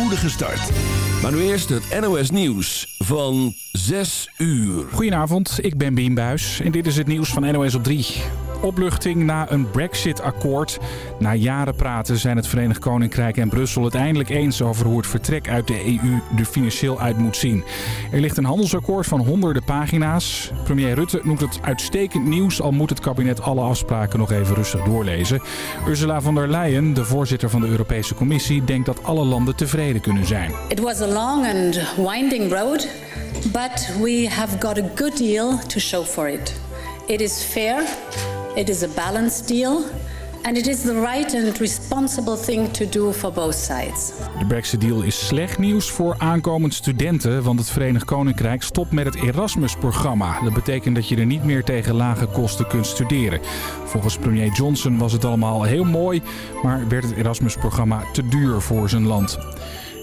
spoedige start. Maar nu eerst het NOS Nieuws van 6 uur. Goedenavond, ik ben Bien Buis en dit is het nieuws van NOS op 3 opluchting na een Brexit-akkoord. Na jaren praten zijn het Verenigd Koninkrijk en Brussel het eindelijk eens over hoe het vertrek uit de EU er financieel uit moet zien. Er ligt een handelsakkoord van honderden pagina's. Premier Rutte noemt het uitstekend nieuws, al moet het kabinet alle afspraken nog even rustig doorlezen. Ursula von der Leyen, de voorzitter van de Europese Commissie, denkt dat alle landen tevreden kunnen zijn. It was a long and winding road, but we have got a good deal to show for it. It is fair. It is a balanced deal. And it is the right and responsible thing to do for both sides. De Brexit-deal is slecht nieuws voor aankomend studenten, want het Verenigd Koninkrijk stopt met het Erasmus-programma. Dat betekent dat je er niet meer tegen lage kosten kunt studeren. Volgens premier Johnson was het allemaal heel mooi, maar werd het Erasmus-programma te duur voor zijn land.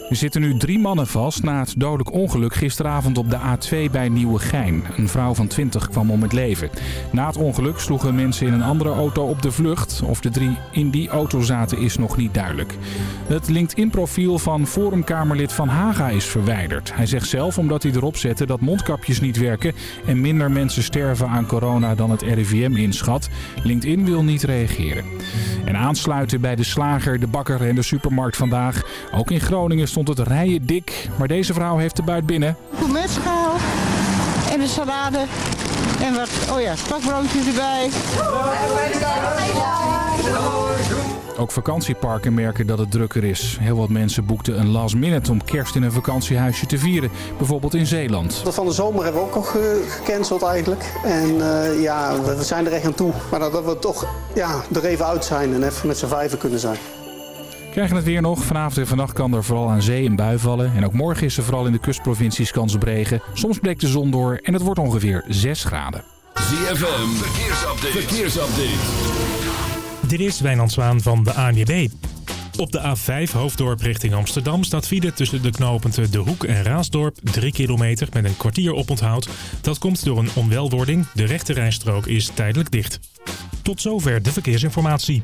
Er zitten nu drie mannen vast na het dodelijk ongeluk gisteravond op de A2 bij Nieuwegein. Een vrouw van 20 kwam om het leven. Na het ongeluk sloegen mensen in een andere auto op de vlucht. Of de drie in die auto zaten is nog niet duidelijk. Het LinkedIn-profiel van Forumkamerlid Van Haga is verwijderd. Hij zegt zelf omdat hij erop zette dat mondkapjes niet werken... en minder mensen sterven aan corona dan het RIVM inschat. LinkedIn wil niet reageren. En aansluiten bij de slager, de bakker en de supermarkt vandaag. Ook in Groningen stond het rijen dik. Maar deze vrouw heeft de buit binnen. Gourmet gehaald. En een salade. En wat, oh ja, spakbroodjes erbij. Ook vakantieparken merken dat het drukker is. Heel wat mensen boekten een last minute om kerst in een vakantiehuisje te vieren. Bijvoorbeeld in Zeeland. Van de zomer hebben we ook nog gecanceld eigenlijk. En uh, ja, we zijn er echt aan toe. Maar dat we toch ja, er even uit zijn en even met z'n vijven kunnen zijn. Krijgen het weer nog. Vanavond en vannacht kan er vooral aan zee een bui vallen. En ook morgen is er vooral in de kustprovincies kans op regen. Soms breekt de zon door en het wordt ongeveer 6 graden. ZFM, verkeersupdate. verkeersupdate. Dit is Wijnand Zwaan van de ANWB. Op de A5 Hoofddorp richting Amsterdam staat file tussen de knooppunten De Hoek en Raasdorp 3 kilometer met een kwartier oponthoud. Dat komt door een onwelwording. De rechte rijstrook is tijdelijk dicht. Tot zover de verkeersinformatie.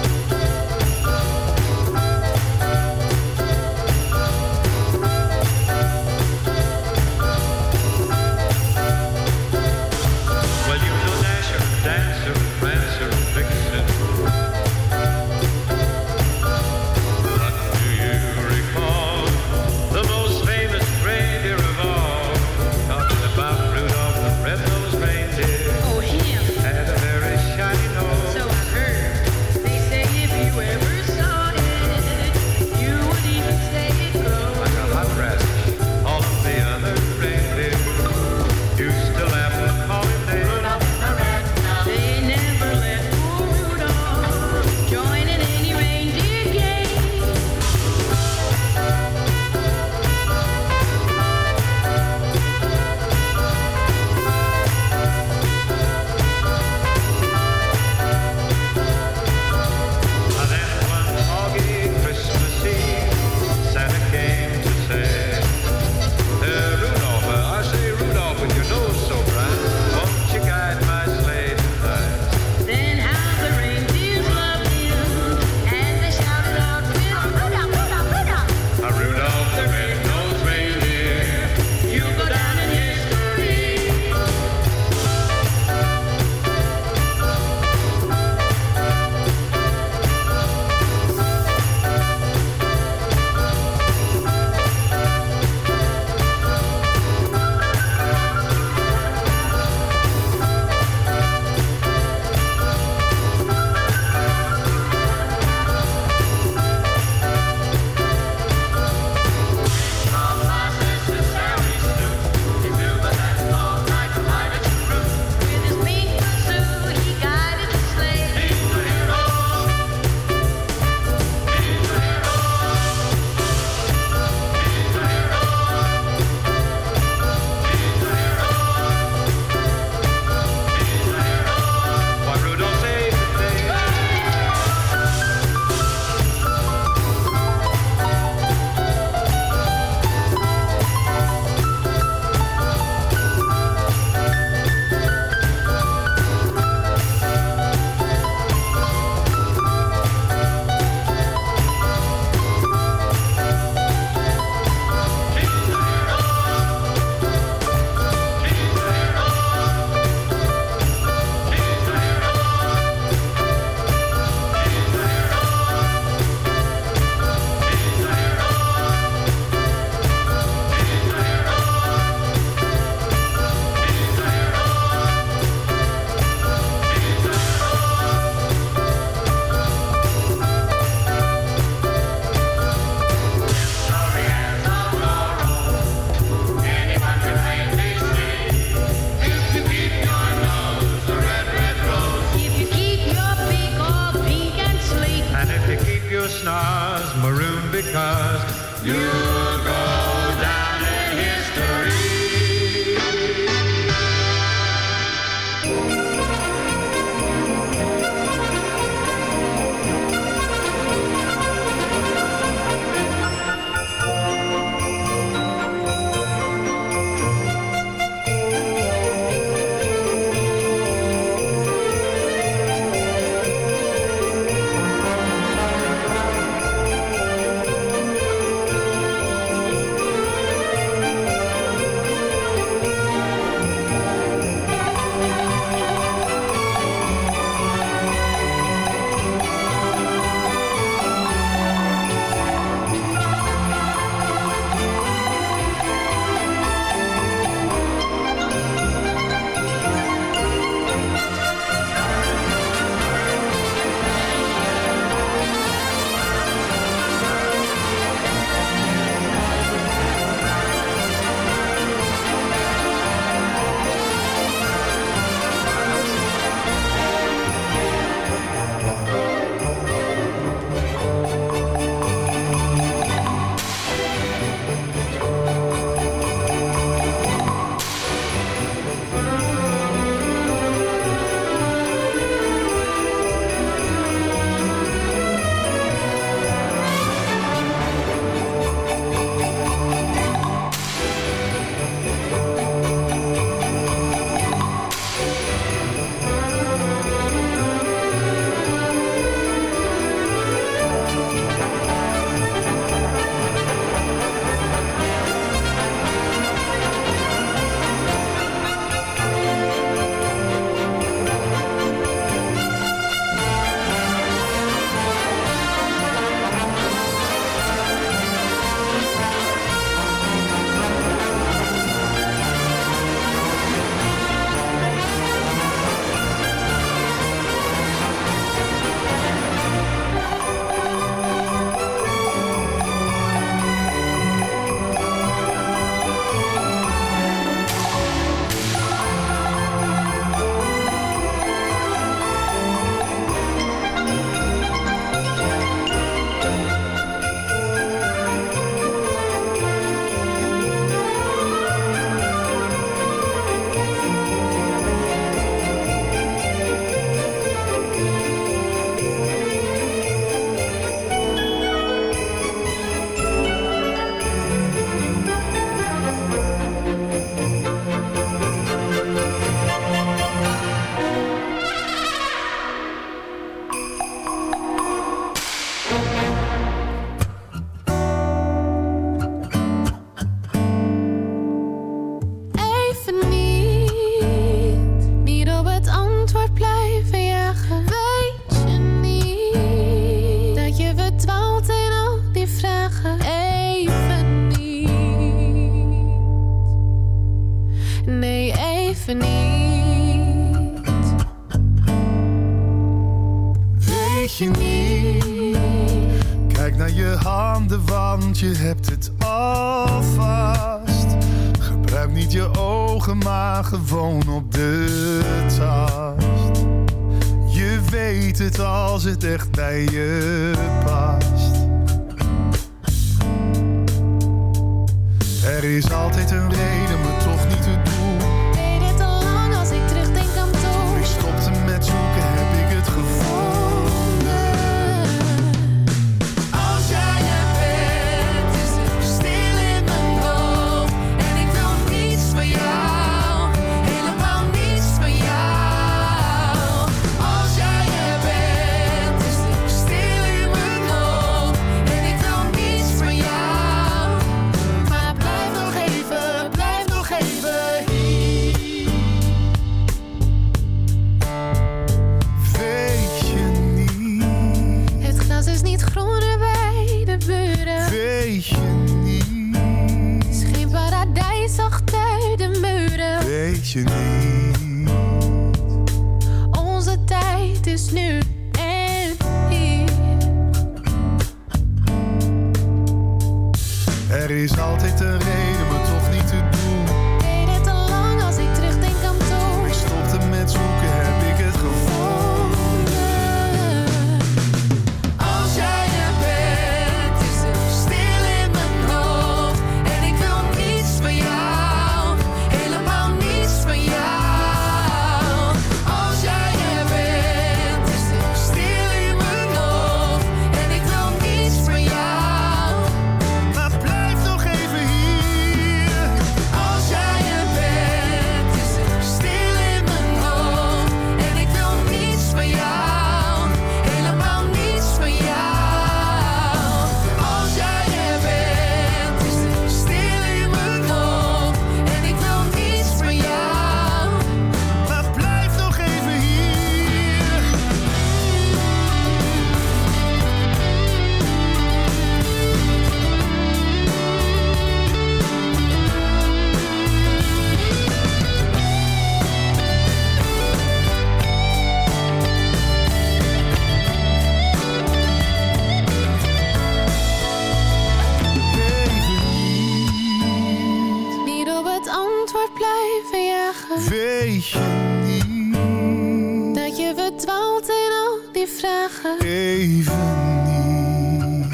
even niet.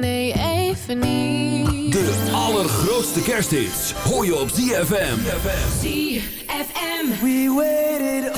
Nee, even niet. De allergrootste kersthits hoor je op ZFM. ZFM. We waited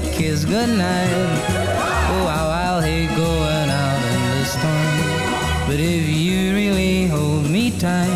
kiss goodnight. Oh, how I'll hate going out in the storm. But if you really hold me tight.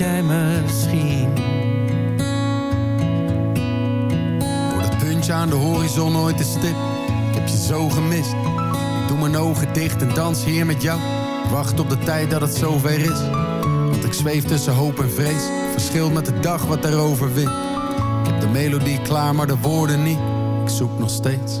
Jij misschien? Wordt het puntje aan de horizon ooit te stip? Ik heb je zo gemist. Ik doe mijn ogen dicht en dans hier met jou. Wacht op de tijd dat het zover is. Want ik zweef tussen hoop en vrees. Verschilt met de dag wat erover wint. Ik heb de melodie klaar, maar de woorden niet. Ik zoek nog steeds.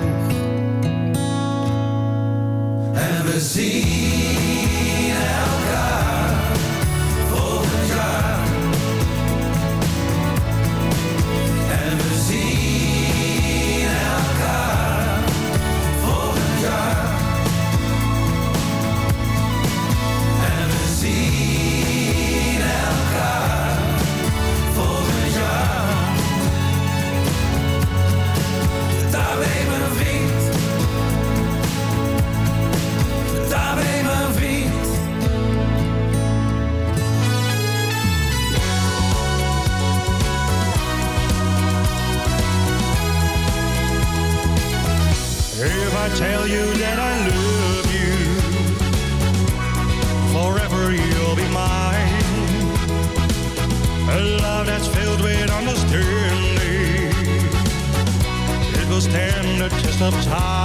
En sometimes.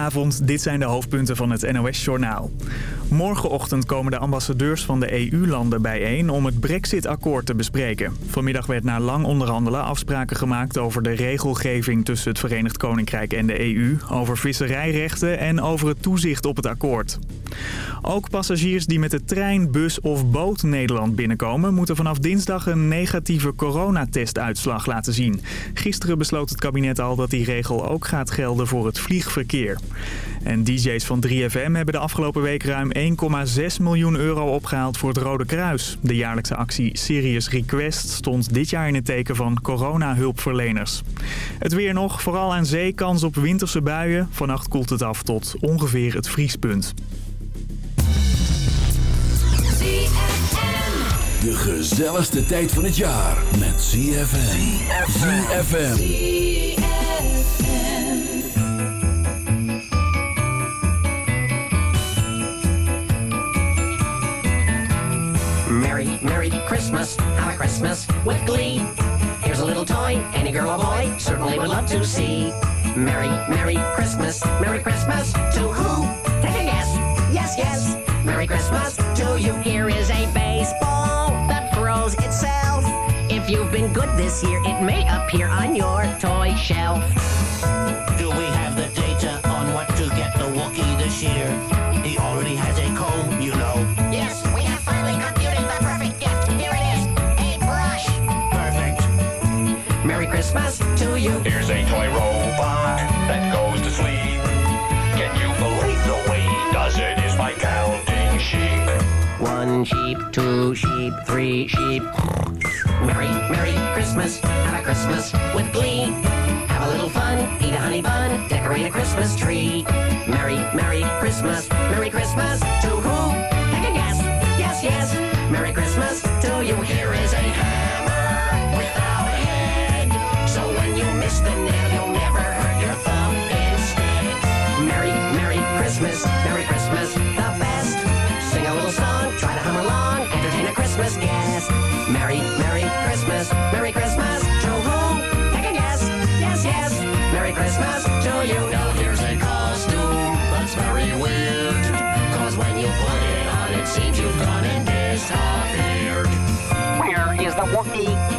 Goedenavond, dit zijn de hoofdpunten van het NOS-journaal. Morgenochtend komen de ambassadeurs van de EU-landen bijeen om het Brexit-akkoord te bespreken. Vanmiddag werd na lang onderhandelen afspraken gemaakt over de regelgeving tussen het Verenigd Koninkrijk en de EU, over visserijrechten en over het toezicht op het akkoord. Ook passagiers die met de trein, bus of boot Nederland binnenkomen... moeten vanaf dinsdag een negatieve coronatestuitslag laten zien. Gisteren besloot het kabinet al dat die regel ook gaat gelden voor het vliegverkeer. En DJ's van 3FM hebben de afgelopen week ruim 1,6 miljoen euro opgehaald voor het Rode Kruis. De jaarlijkse actie Serious Request stond dit jaar in het teken van coronahulpverleners. Het weer nog, vooral aan zee kans op winterse buien. Vannacht koelt het af tot ongeveer het vriespunt. De gezelligste tijd van het jaar met ZFM. ZFM. Merry, Merry Christmas, have a Christmas with glee. Here's a little toy any girl or boy certainly would love to see. Merry, Merry Christmas, Merry Christmas to who? Take a guess. Yes, yes. Merry Christmas to you. Here is a baseball throws itself. If you've been good this year, it may appear on your toy shelf. Do we have the data on what to get the Wookiee this year? He already has One sheep, two sheep, three sheep. Merry, Merry Christmas, have a Christmas with glee. Have a little fun, eat a honey bun, decorate a Christmas tree. Merry, Merry Christmas, Merry Christmas to who? Take a guess, yes, yes. Merry Christmas to you. Here is a Where is the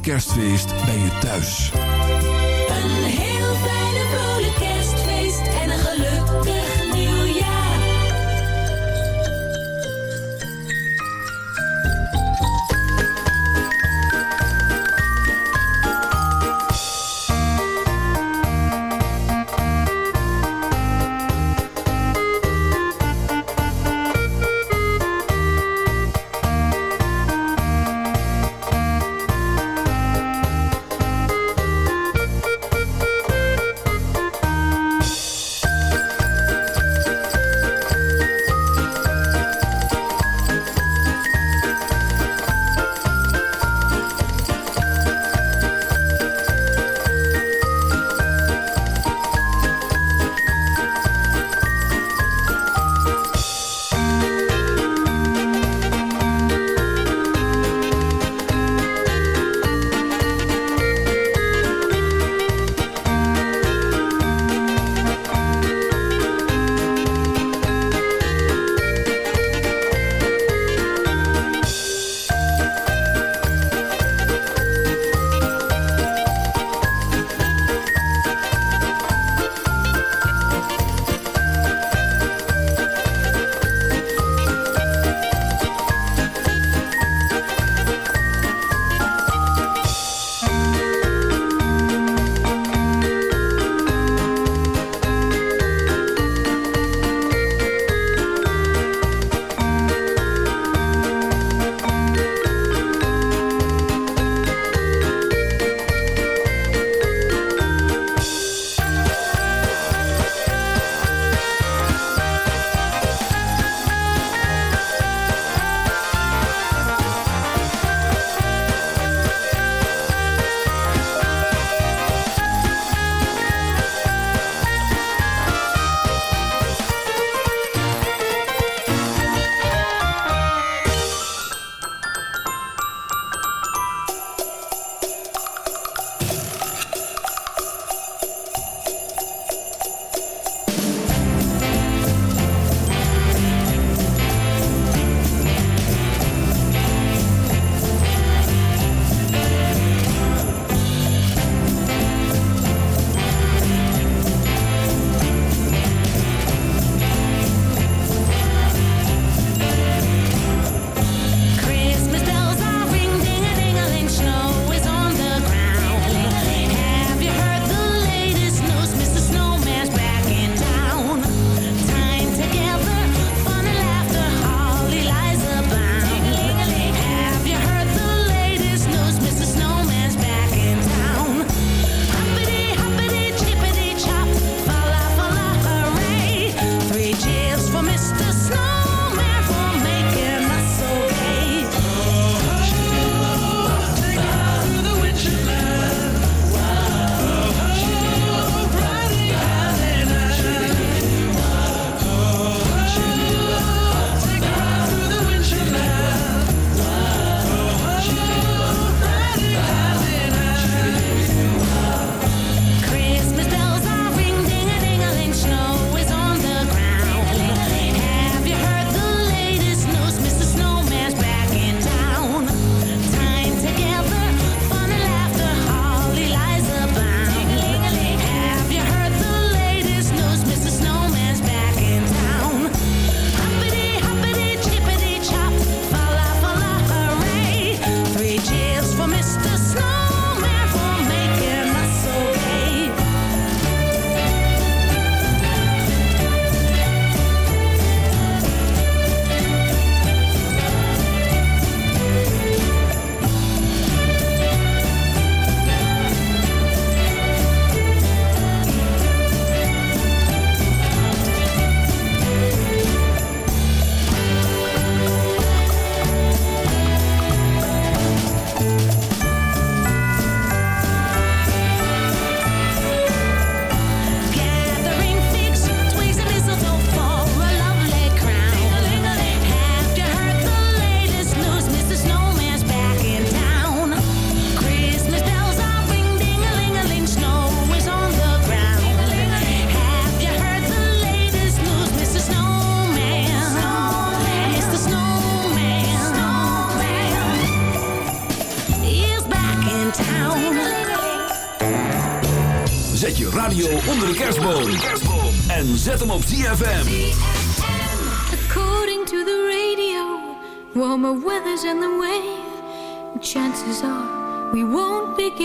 brengt een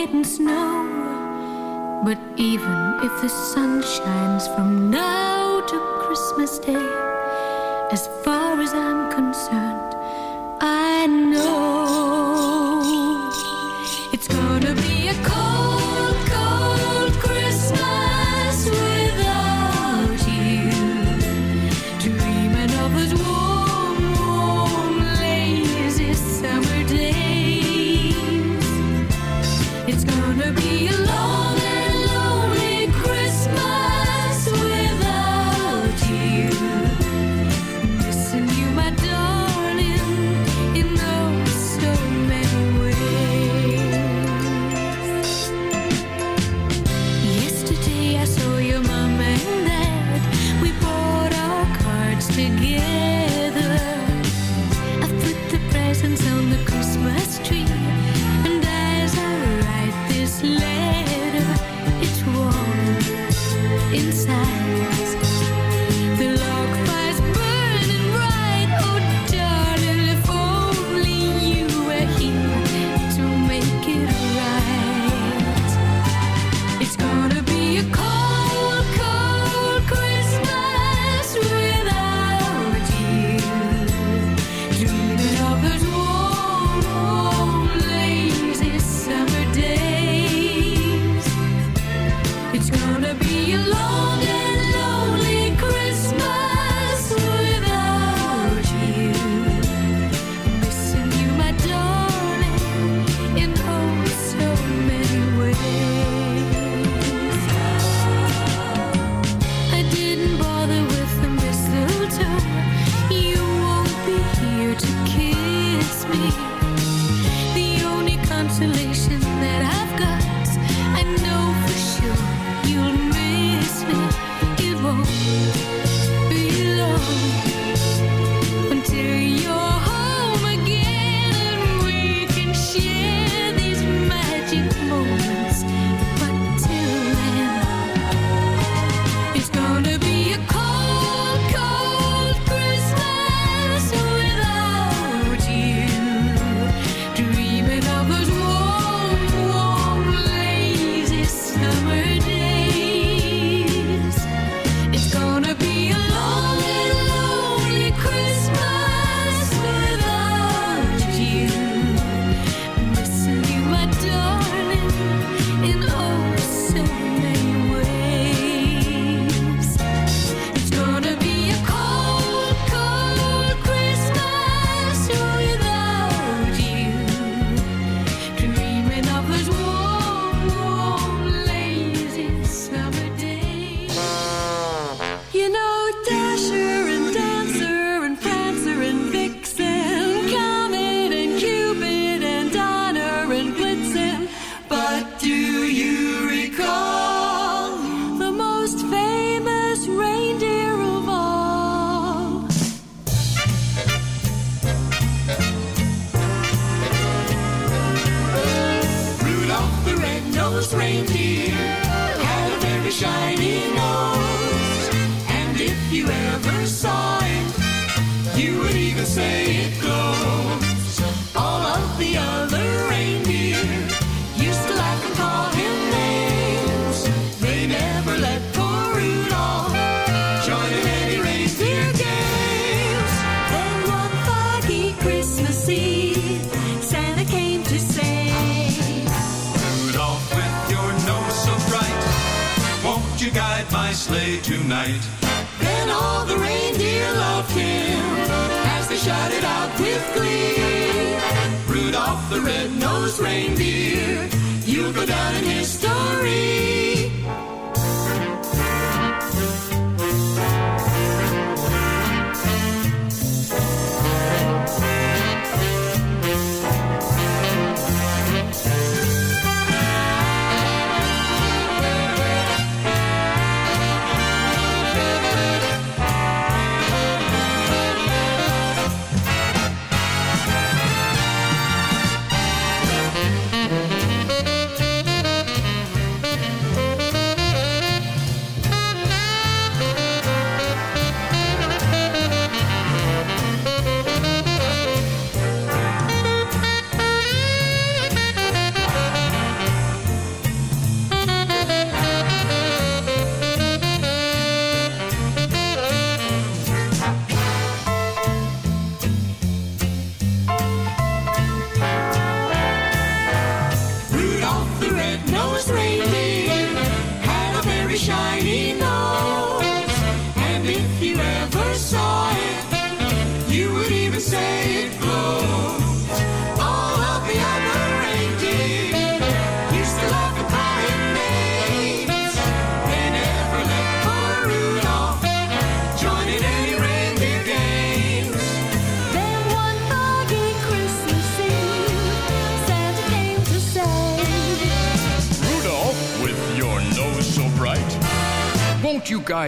didn't snow. But even if the sun shines from now to Christmas Day, as far as I'm concerned,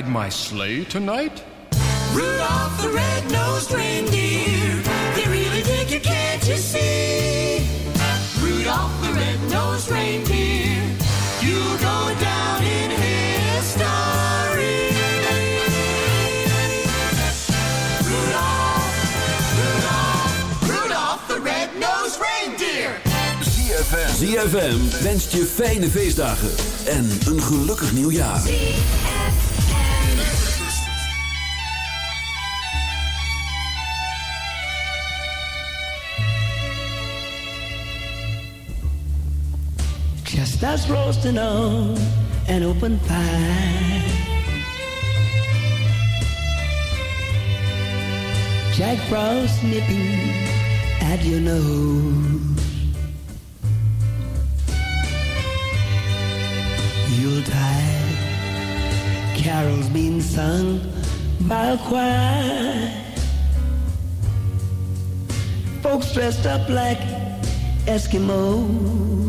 my sleigh tonight? Rudolph the red-nosed reindeer, they really dig you, can't you see? Rudolph the red-nosed reindeer, you'll go down in history. Rudolph, Rudolph, Rudolph the red-nosed reindeer. ZFM. ZFM wenst je fijne feestdagen en een gelukkig nieuwjaar. Chestnuts roasting on an open fire. Jack Frost nipping at your nose. Yuletide carols being sung by a choir. Folks dressed up like Eskimos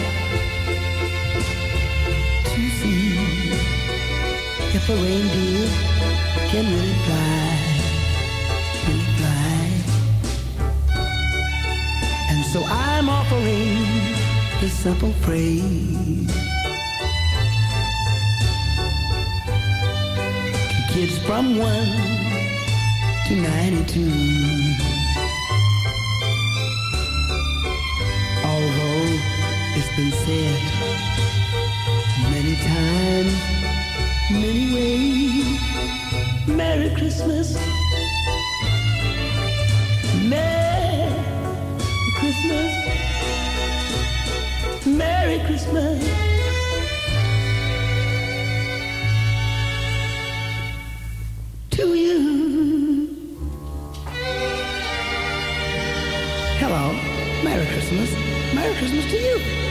a reindeer can really fly, really fly. And so I'm offering this simple phrase to kids from one to ninety-two. Although it's been said many times, many ways. Merry Christmas. Merry Christmas. Merry Christmas. To you. Hello. Merry Christmas. Merry Christmas to you.